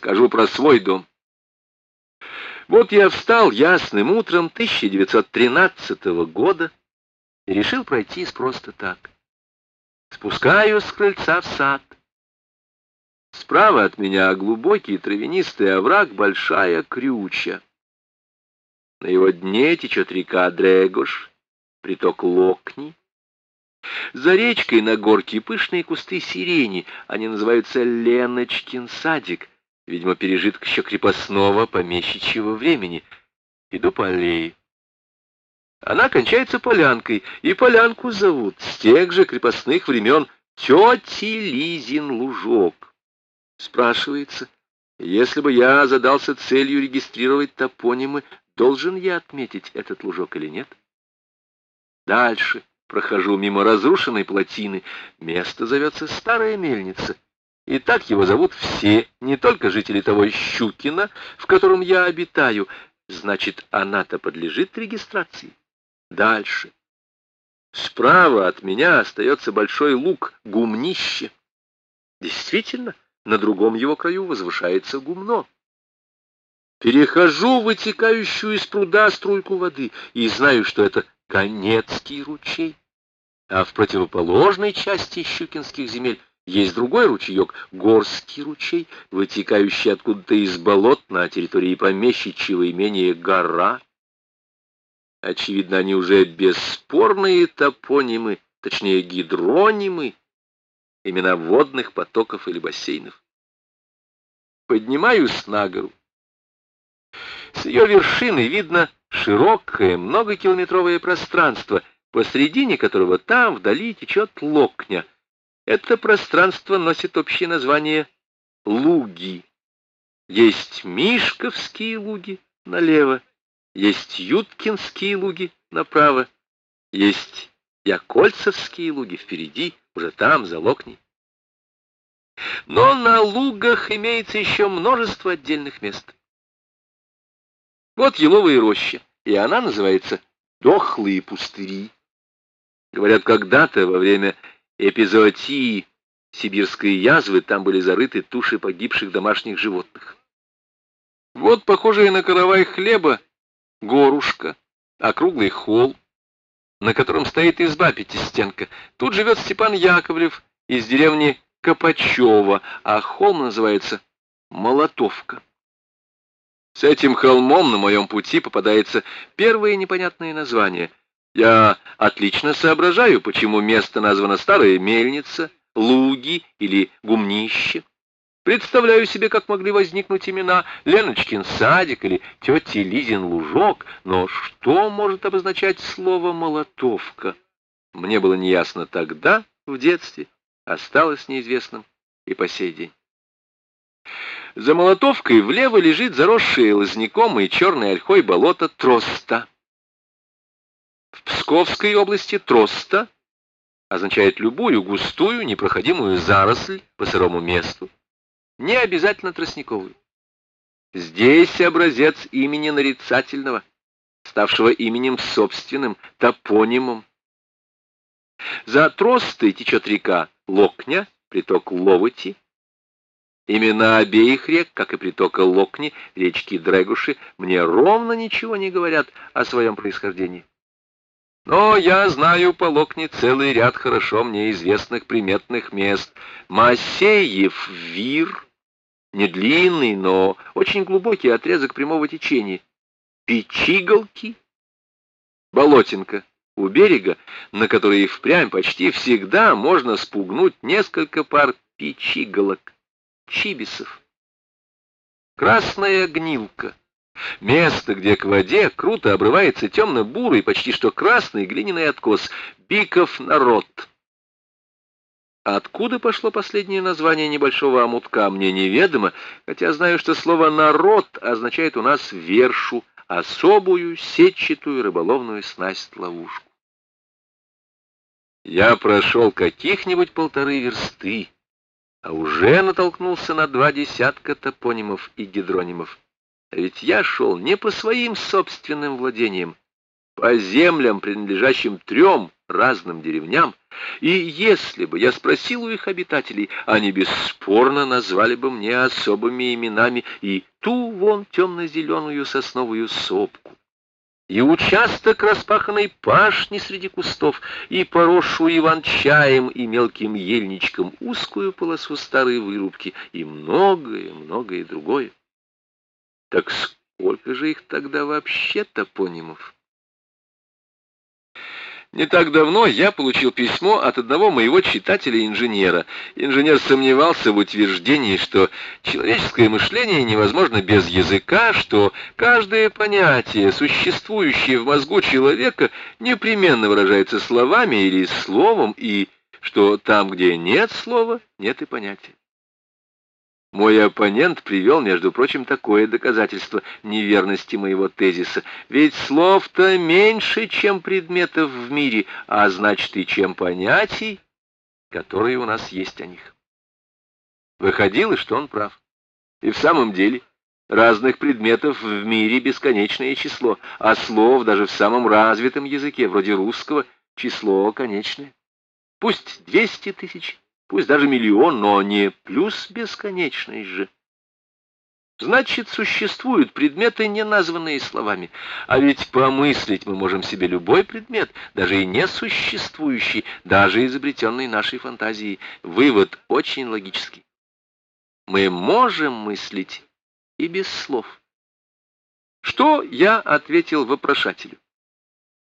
Скажу про свой дом. Вот я встал ясным утром 1913 года и решил пройтись просто так. Спускаюсь с крыльца в сад. Справа от меня глубокий травянистый овраг, большая крюча. На его дне течет река Дрегош, приток Локни. За речкой на горке пышные кусты сирени, они называются Леночкин садик, видимо, пережиток еще крепостного помещичьего времени. Иду по аллее. Она кончается полянкой, и полянку зовут с тех же крепостных времен тети Лизин лужок. Спрашивается, если бы я задался целью регистрировать топонимы, должен я отметить этот лужок или нет? Дальше прохожу мимо разрушенной плотины. Место зовется Старая Мельница. И так его зовут все, не только жители того Щукина, в котором я обитаю. Значит, она-то подлежит регистрации. Дальше. Справа от меня остается большой луг, гумнище. Действительно, на другом его краю возвышается гумно. Перехожу вытекающую из пруда струйку воды и знаю, что это Конецкий ручей. А в противоположной части Щукинских земель есть другой ручеек, Горский ручей, вытекающий откуда-то из болот на территории помещичьего имения Гора. Очевидно, они уже бесспорные топонимы, точнее гидронимы, имена водных потоков или бассейнов. Поднимаюсь на гору. С ее вершины видно широкое многокилометровое пространство, посредине которого там вдали течет Локня. Это пространство носит общее название Луги. Есть Мишковские луги налево, есть Юткинские луги направо, есть Якольцевские луги впереди, уже там, за Локней. Но на лугах имеется еще множество отдельных мест. Вот еловые рощи, и она называется «Дохлые пустыри». Говорят, когда-то во время эпизоотии сибирской язвы там были зарыты туши погибших домашних животных. Вот похожая на каравай хлеба горушка, округлый холл, на котором стоит изба пятистенка. Тут живет Степан Яковлев из деревни Копачева, а холм называется Молотовка. С этим холмом на моем пути попадается первое непонятное название. Я отлично соображаю, почему место названо Старая Мельница, Луги или Гумнище. Представляю себе, как могли возникнуть имена Леночкин садик или тети Лизин лужок, но что может обозначать слово «молотовка»? Мне было неясно тогда, в детстве, осталось неизвестным и по сей день. За молотовкой влево лежит заросшее лозняком и черной ольхой болото Троста. В Псковской области Троста означает любую густую непроходимую заросль по сырому месту не обязательно тростниковую. Здесь образец имени нарицательного, ставшего именем собственным, топонимом. За тростой течет река Локня, приток Ловоти. Имена обеих рек, как и притока Локни, речки Дрегуши, мне ровно ничего не говорят о своем происхождении. Но я знаю по Локне целый ряд хорошо мне известных приметных мест. Масеев Вир — не длинный, но очень глубокий отрезок прямого течения. Печиголки, болотинка у берега, на которой впрямь почти всегда можно спугнуть несколько пар печиголок, чибисов. Красная гнилка. Место, где к воде круто обрывается темно-бурый, почти что красный глиняный откос. Биков народ. Откуда пошло последнее название небольшого омутка, мне неведомо, хотя знаю, что слово «народ» означает у нас вершу, особую сетчатую рыболовную снасть-ловушку. Я прошел каких-нибудь полторы версты, а уже натолкнулся на два десятка топонимов и гидронимов. А ведь я шел не по своим собственным владениям, по землям, принадлежащим трем разным деревням, и если бы я спросил у их обитателей, они бесспорно назвали бы мне особыми именами и ту вон темно-зеленую сосновую сопку, и участок распаханной пашни среди кустов, и поросшую иван-чаем и мелким ельничком узкую полосу старой вырубки, и многое-многое другое. Так сколько же их тогда вообще топонимов? Не так давно я получил письмо от одного моего читателя-инженера. Инженер сомневался в утверждении, что человеческое мышление невозможно без языка, что каждое понятие, существующее в мозгу человека, непременно выражается словами или словом, и что там, где нет слова, нет и понятия. Мой оппонент привел, между прочим, такое доказательство неверности моего тезиса. Ведь слов-то меньше, чем предметов в мире, а значит и чем понятий, которые у нас есть о них. Выходило, что он прав. И в самом деле разных предметов в мире бесконечное число, а слов даже в самом развитом языке, вроде русского, число конечное. Пусть двести тысяч, Пусть даже миллион, но не плюс бесконечный же. Значит, существуют предметы, не названные словами. А ведь помыслить мы можем себе любой предмет, даже и несуществующий, даже изобретенный нашей фантазией. Вывод очень логический. Мы можем мыслить и без слов. Что я ответил вопрошателю?